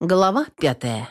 Глава пятая.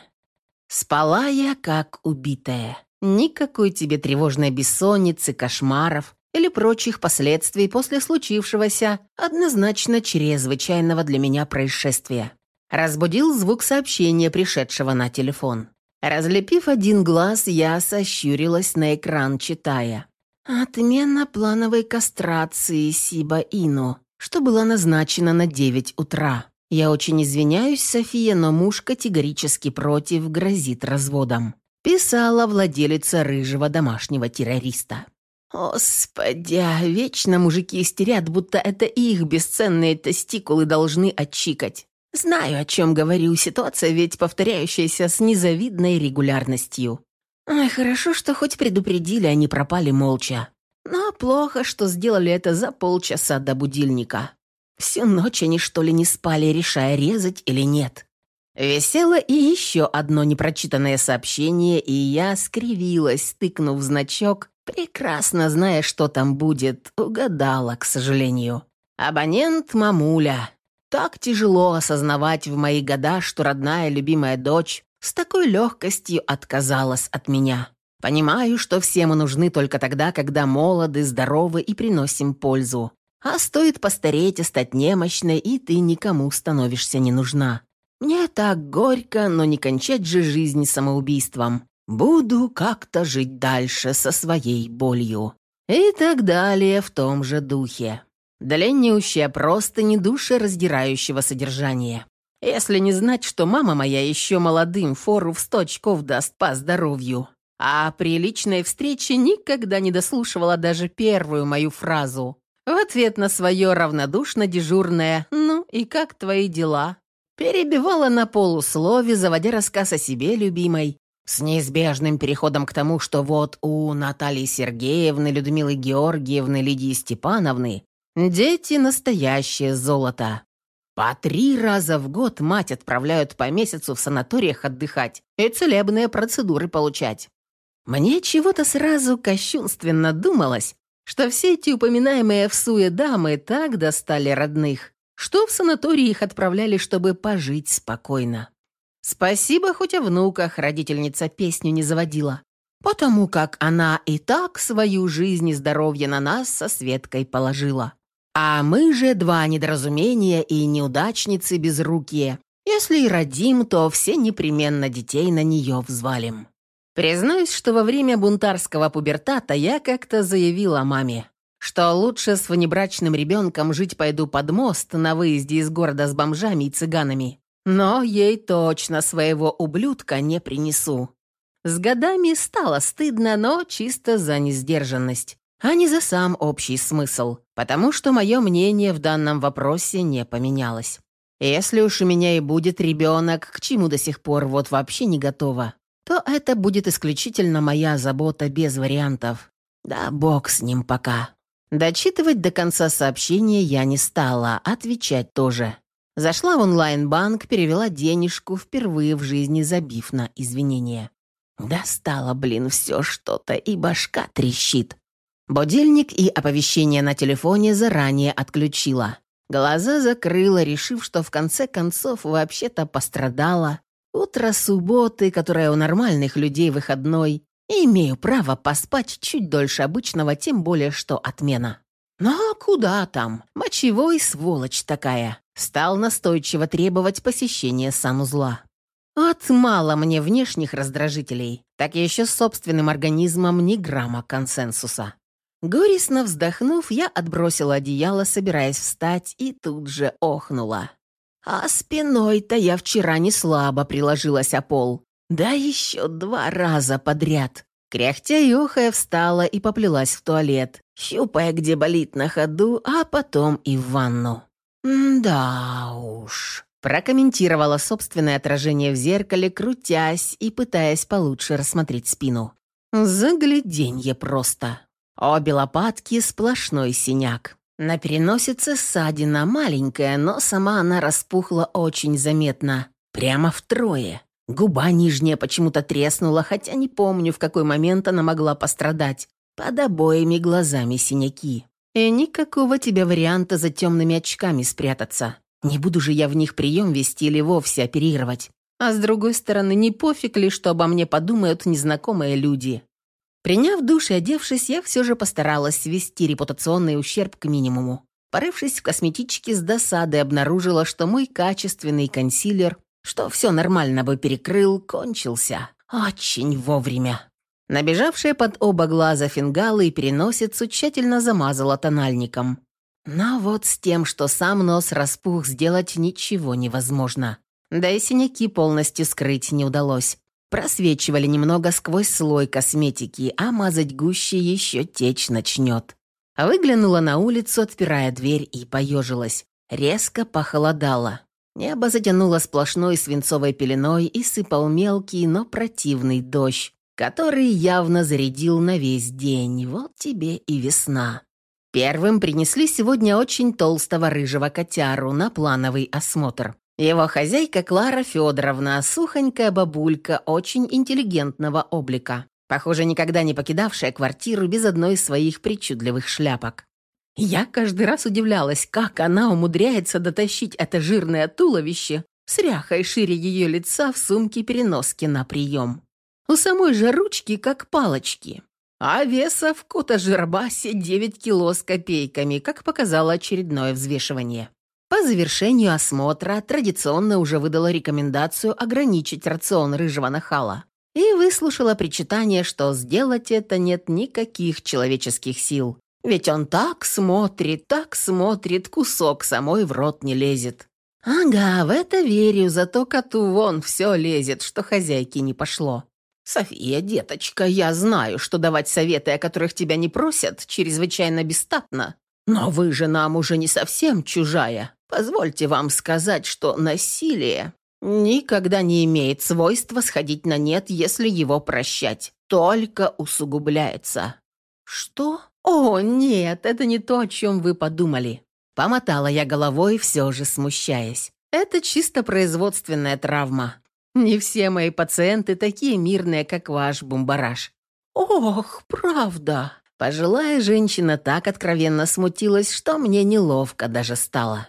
Спала я как убитая. Никакой тебе тревожной бессонницы, кошмаров или прочих последствий после случившегося, однозначно чрезвычайного для меня происшествия. Разбудил звук сообщения, пришедшего на телефон. Разлепив один глаз, я сощурилась на экран, читая. «Отмена плановой кастрации Сиба Ину, что было назначено на 9 утра. «Я очень извиняюсь, София, но муж категорически против, грозит разводом», писала владелица рыжего домашнего террориста. «Господи, а вечно мужики истерят, будто это их бесценные тестикулы должны отчикать. Знаю, о чем говорю, ситуация ведь повторяющаяся с незавидной регулярностью. Ай, хорошо, что хоть предупредили, они пропали молча. Но плохо, что сделали это за полчаса до будильника. Всю ночь они что ли не спали, решая, резать или нет. Висело и еще одно непрочитанное сообщение, и я скривилась, тыкнув значок, прекрасно зная, что там будет, угадала, к сожалению. Абонент мамуля. Так тяжело осознавать в мои года, что родная любимая дочь с такой легкостью отказалась от меня. Понимаю, что все мы нужны только тогда, когда молоды, здоровы и приносим пользу. А стоит постареть и стать немощной, и ты никому становишься не нужна. Мне так горько, но не кончать же жизнь самоубийством. Буду как-то жить дальше со своей болью. И так далее в том же духе. Длиннющая просто не душераздирающего содержания. Если не знать, что мама моя еще молодым фору в сто очков даст по здоровью. А при личной встрече никогда не дослушивала даже первую мою фразу. В ответ на свое равнодушно дежурное «Ну и как твои дела?» перебивала на полуслове, заводя рассказ о себе любимой, с неизбежным переходом к тому, что вот у Натальи Сергеевны, Людмилы Георгиевны, Лидии Степановны дети настоящее золото. По три раза в год мать отправляют по месяцу в санаториях отдыхать и целебные процедуры получать. Мне чего-то сразу кощунственно думалось, что все эти упоминаемые в суе дамы так достали родных, что в санатории их отправляли, чтобы пожить спокойно. Спасибо, хоть о внуках родительница песню не заводила, потому как она и так свою жизнь и здоровье на нас со Светкой положила. А мы же два недоразумения и неудачницы безрукие. Если и родим, то все непременно детей на нее взвалим. Признаюсь, что во время бунтарского пубертата я как-то заявила маме, что лучше с внебрачным ребенком жить пойду под мост на выезде из города с бомжами и цыганами. Но ей точно своего ублюдка не принесу. С годами стало стыдно, но чисто за несдержанность, а не за сам общий смысл, потому что мое мнение в данном вопросе не поменялось. Если уж у меня и будет ребенок, к чему до сих пор вот вообще не готова, то это будет исключительно моя забота без вариантов. Да бог с ним пока. Дочитывать до конца сообщения я не стала, отвечать тоже. Зашла в онлайн-банк, перевела денежку, впервые в жизни забив на извинения. Достала, блин, все что-то, и башка трещит. Будильник и оповещение на телефоне заранее отключила. Глаза закрыла, решив, что в конце концов вообще-то пострадала Утро субботы, которое у нормальных людей выходной, и имею право поспать чуть дольше обычного, тем более что отмена. Но куда там? Мочевой сволочь такая. Стал настойчиво требовать посещения санузла. От мало мне внешних раздражителей, так еще с собственным организмом ни грамма консенсуса. Горестно вздохнув, я отбросила одеяло, собираясь встать, и тут же охнула. А спиной-то я вчера не слабо приложилась о пол. Да еще два раза подряд. Кряхтя и охая встала и поплелась в туалет, щупая, где болит на ходу, а потом и в ванну. «Да уж», – прокомментировала собственное отражение в зеркале, крутясь и пытаясь получше рассмотреть спину. «Загляденье просто. Обе лопатки – сплошной синяк. На переносице ссадина маленькая, но сама она распухла очень заметно. Прямо втрое. Губа нижняя почему-то треснула, хотя не помню, в какой момент она могла пострадать. Под обоими глазами синяки. И никакого тебе варианта за темными очками спрятаться. Не буду же я в них прием вести или вовсе оперировать. А с другой стороны, не пофиг ли, что обо мне подумают незнакомые люди. Приняв душ и одевшись, я все же постаралась свести репутационный ущерб к минимуму. Порывшись в косметичке с досадой, обнаружила, что мой качественный консилер, что все нормально бы перекрыл, кончился. Очень вовремя. Набежавшая под оба глаза фингалы и переносицу тщательно замазала тональником. Но вот с тем, что сам нос распух, сделать ничего невозможно. Да и синяки полностью скрыть не удалось. Просвечивали немного сквозь слой косметики, а мазать гуще еще течь начнет. Выглянула на улицу, отпирая дверь, и поежилась. Резко похолодало. Небо затянуло сплошной свинцовой пеленой и сыпал мелкий, но противный дождь, который явно зарядил на весь день. Вот тебе и весна. Первым принесли сегодня очень толстого рыжего котяру на плановый осмотр. Его хозяйка Клара Федоровна, сухонькая бабулька, очень интеллигентного облика похоже, никогда не покидавшая квартиру без одной из своих причудливых шляпок. Я каждый раз удивлялась, как она умудряется дотащить это жирное туловище с ряхой шире ее лица в сумке-переноске на прием. У самой же ручки как палочки. А веса в кота-жирбасе 9 кило с копейками, как показало очередное взвешивание. По завершению осмотра традиционно уже выдала рекомендацию ограничить рацион рыжего нахала и выслушала причитание, что сделать это нет никаких человеческих сил. Ведь он так смотрит, так смотрит, кусок самой в рот не лезет. Ага, в это верю, зато коту вон все лезет, что хозяйке не пошло. «София, деточка, я знаю, что давать советы, о которых тебя не просят, чрезвычайно бестатно. Но вы же нам уже не совсем чужая. Позвольте вам сказать, что насилие никогда не имеет свойства сходить на нет, если его прощать. Только усугубляется. Что? О, нет, это не то, о чем вы подумали. Помотала я головой, все же смущаясь. Это чисто производственная травма. Не все мои пациенты такие мирные, как ваш бумбараш. Ох, правда. Пожилая женщина так откровенно смутилась, что мне неловко даже стало.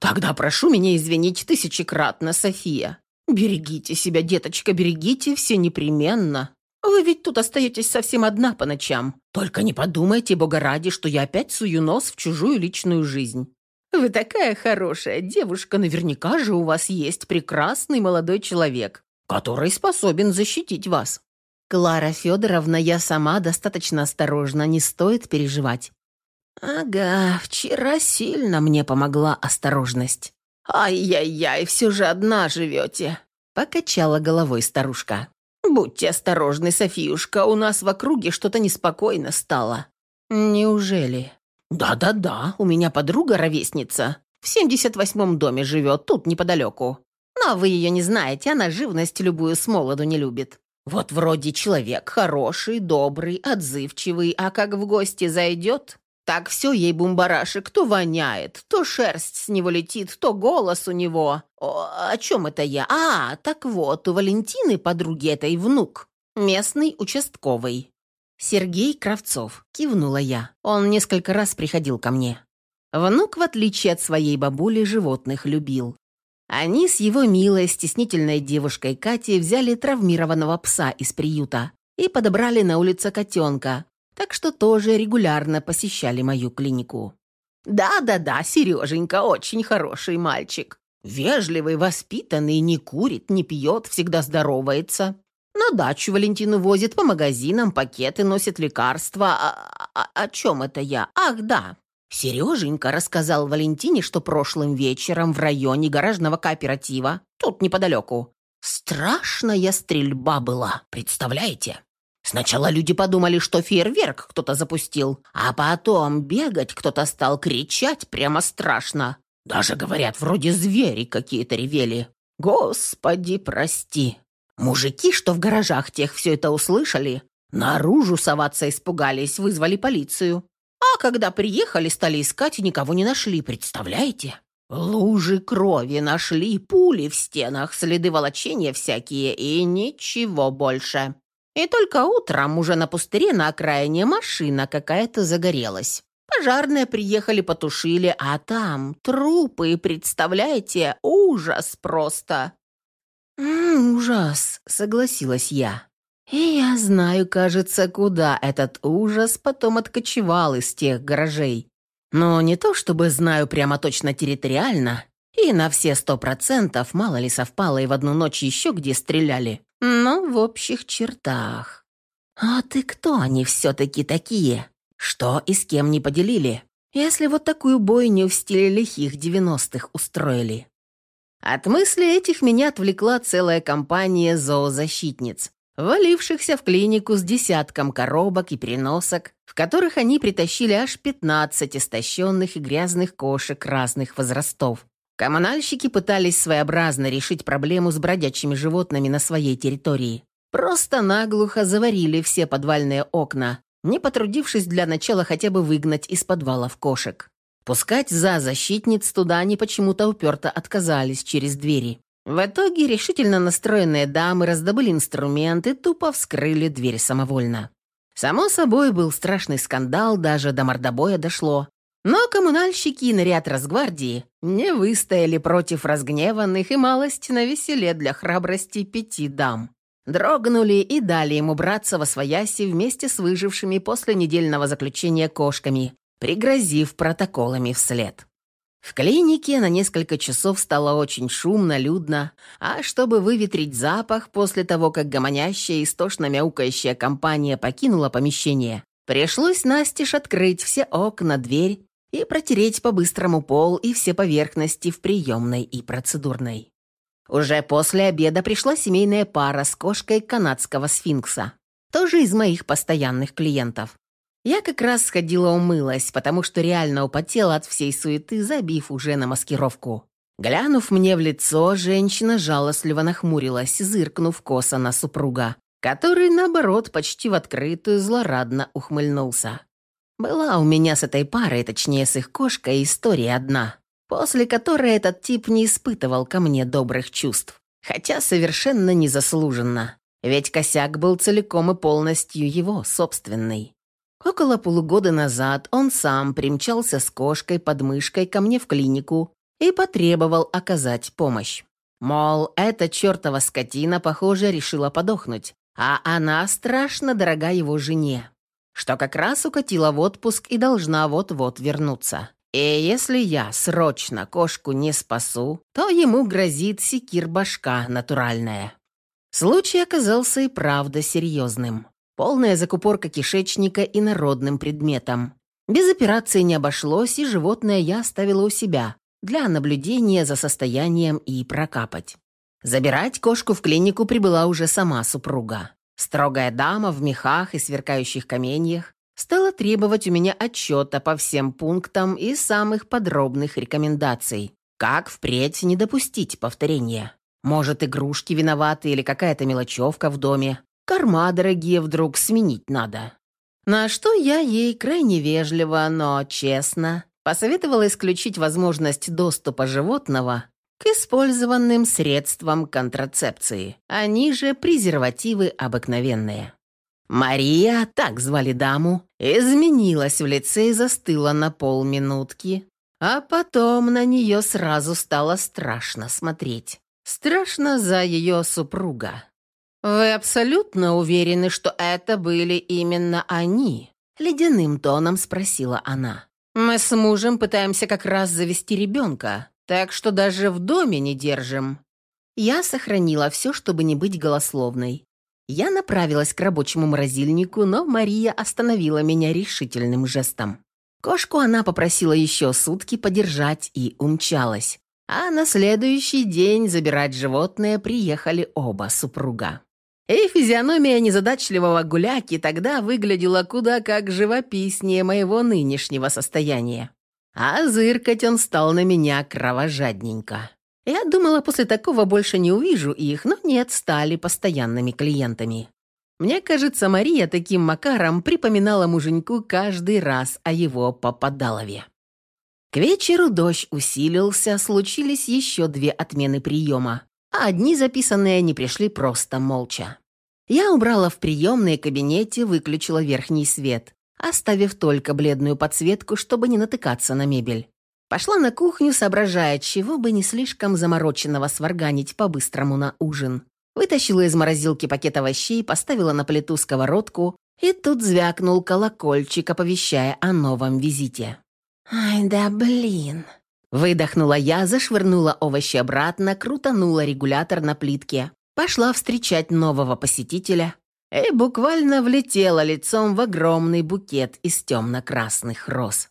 «Тогда прошу меня извинить тысячекратно, София. Берегите себя, деточка, берегите все непременно. Вы ведь тут остаетесь совсем одна по ночам. Только не подумайте, бога ради, что я опять сую нос в чужую личную жизнь. Вы такая хорошая девушка, наверняка же у вас есть прекрасный молодой человек, который способен защитить вас. Клара Федоровна, я сама достаточно осторожна, не стоит переживать. «Ага, вчера сильно мне помогла осторожность». «Ай-яй-яй, все же одна живете», — покачала головой старушка. «Будьте осторожны, Софиюшка, у нас в округе что-то неспокойно стало». «Неужели?» «Да-да-да, у меня подруга-ровесница. В 78-м доме живет, тут неподалеку. Но вы ее не знаете, она живность любую с молоду не любит. Вот вроде человек хороший, добрый, отзывчивый, а как в гости зайдет, так все ей бумбарашек то воняет, то шерсть с него летит, то голос у него. О, о чем это я? А, так вот, у Валентины, подруги этой, внук. Местный участковый. Сергей Кравцов. Кивнула я. Он несколько раз приходил ко мне. Внук, в отличие от своей бабули, животных любил. Они с его милой, стеснительной девушкой Катей взяли травмированного пса из приюта и подобрали на улице котенка, так что тоже регулярно посещали мою клинику. «Да-да-да, Сереженька очень хороший мальчик. Вежливый, воспитанный, не курит, не пьет, всегда здоровается. На дачу Валентину возит по магазинам, пакеты носит лекарства. А, а, о чем это я? Ах, да. Сереженька рассказал Валентине, что прошлым вечером в районе гаражного кооператива, тут неподалеку, страшная стрельба была, представляете? Сначала люди подумали, что фейерверк кто-то запустил, а потом бегать кто-то стал кричать прямо страшно. Даже, говорят, вроде звери какие-то ревели. Господи, прости. Мужики, что в гаражах тех все это услышали, наружу соваться испугались, вызвали полицию. А когда приехали, стали искать и никого не нашли, представляете? Лужи крови нашли, пули в стенах, следы волочения всякие и ничего больше. И только утром уже на пустыре на окраине машина какая-то загорелась. Пожарные приехали, потушили, а там трупы, представляете, ужас просто. ужас», — согласилась я. И я знаю, кажется, куда этот ужас потом откочевал из тех гаражей. Но не то чтобы знаю прямо точно территориально, и на все сто процентов мало ли совпало и в одну ночь еще где стреляли, но в общих чертах. А ты кто они все-таки такие? Что и с кем не поделили, если вот такую бойню в стиле лихих девяностых устроили? От мысли этих меня отвлекла целая компания зоозащитниц, валившихся в клинику с десятком коробок и переносок, в которых они притащили аж 15 истощенных и грязных кошек разных возрастов. Коммунальщики пытались своеобразно решить проблему с бродячими животными на своей территории. Просто наглухо заварили все подвальные окна, не потрудившись для начала хотя бы выгнать из подвалов кошек. Пускать за защитниц туда они почему-то уперто отказались через двери. В итоге решительно настроенные дамы раздобыли инструменты, тупо вскрыли дверь самовольно. Само собой, был страшный скандал, даже до мордобоя дошло. Но коммунальщики и наряд Росгвардии не выстояли против разгневанных и малость на веселе для храбрости пяти дам. Дрогнули и дали ему браться во свояси вместе с выжившими после недельного заключения кошками, пригрозив протоколами вслед. В клинике на несколько часов стало очень шумно, людно, а чтобы выветрить запах после того, как гомонящая, истошно мяукающая компания покинула помещение, пришлось настежь открыть все окна, дверь и протереть по-быстрому пол и все поверхности в приемной и процедурной. Уже после обеда пришла семейная пара с кошкой канадского сфинкса, тоже из моих постоянных клиентов. Я как раз сходила умылась, потому что реально употела от всей суеты, забив уже на маскировку. Глянув мне в лицо, женщина жалостливо нахмурилась, зыркнув косо на супруга, который, наоборот, почти в открытую злорадно ухмыльнулся. Была у меня с этой парой, точнее с их кошкой, история одна, после которой этот тип не испытывал ко мне добрых чувств, хотя совершенно незаслуженно, ведь косяк был целиком и полностью его собственный. Около полугода назад он сам примчался с кошкой под мышкой ко мне в клинику и потребовал оказать помощь. Мол, эта чертова скотина, похоже, решила подохнуть, а она страшно дорога его жене, что как раз укатила в отпуск и должна вот-вот вернуться. И если я срочно кошку не спасу, то ему грозит секир-башка натуральная. Случай оказался и правда серьезным. Полная закупорка кишечника и народным предметом. Без операции не обошлось, и животное я оставила у себя для наблюдения за состоянием и прокапать. Забирать кошку в клинику прибыла уже сама супруга. Строгая дама в мехах и сверкающих каменьях стала требовать у меня отчета по всем пунктам и самых подробных рекомендаций, как впредь не допустить повторения. Может, игрушки виноваты или какая-то мелочевка в доме, Корма дорогие вдруг сменить надо. На что я ей крайне вежливо, но честно посоветовала исключить возможность доступа животного к использованным средствам контрацепции. Они же презервативы обыкновенные. Мария, так звали даму, изменилась в лице и застыла на полминутки, а потом на нее сразу стало страшно смотреть. Страшно за ее супруга. «Вы абсолютно уверены, что это были именно они?» Ледяным тоном спросила она. «Мы с мужем пытаемся как раз завести ребенка, так что даже в доме не держим». Я сохранила все, чтобы не быть голословной. Я направилась к рабочему морозильнику, но Мария остановила меня решительным жестом. Кошку она попросила еще сутки подержать и умчалась. А на следующий день забирать животное приехали оба супруга. И физиономия незадачливого гуляки тогда выглядела куда как живописнее моего нынешнего состояния. А зыркать он стал на меня кровожадненько. Я думала, после такого больше не увижу их, но нет, стали постоянными клиентами. Мне кажется, Мария таким макаром припоминала муженьку каждый раз о его попадалове. К вечеру дождь усилился, случились еще две отмены приема, а одни записанные не пришли просто молча. Я убрала в приемной кабинете, выключила верхний свет, оставив только бледную подсветку, чтобы не натыкаться на мебель. Пошла на кухню, соображая, чего бы не слишком замороченного сварганить по-быстрому на ужин. Вытащила из морозилки пакет овощей, поставила на плиту сковородку, и тут звякнул колокольчик, оповещая о новом визите. «Ай да блин!» Выдохнула я, зашвырнула овощи обратно, крутанула регулятор на плитке, пошла встречать нового посетителя и буквально влетела лицом в огромный букет из темно-красных роз.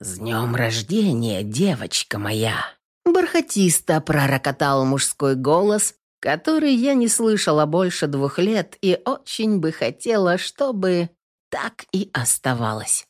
«С днем рождения, девочка моя!» Бархатисто пророкотал мужской голос, который я не слышала больше двух лет и очень бы хотела, чтобы так и оставалось.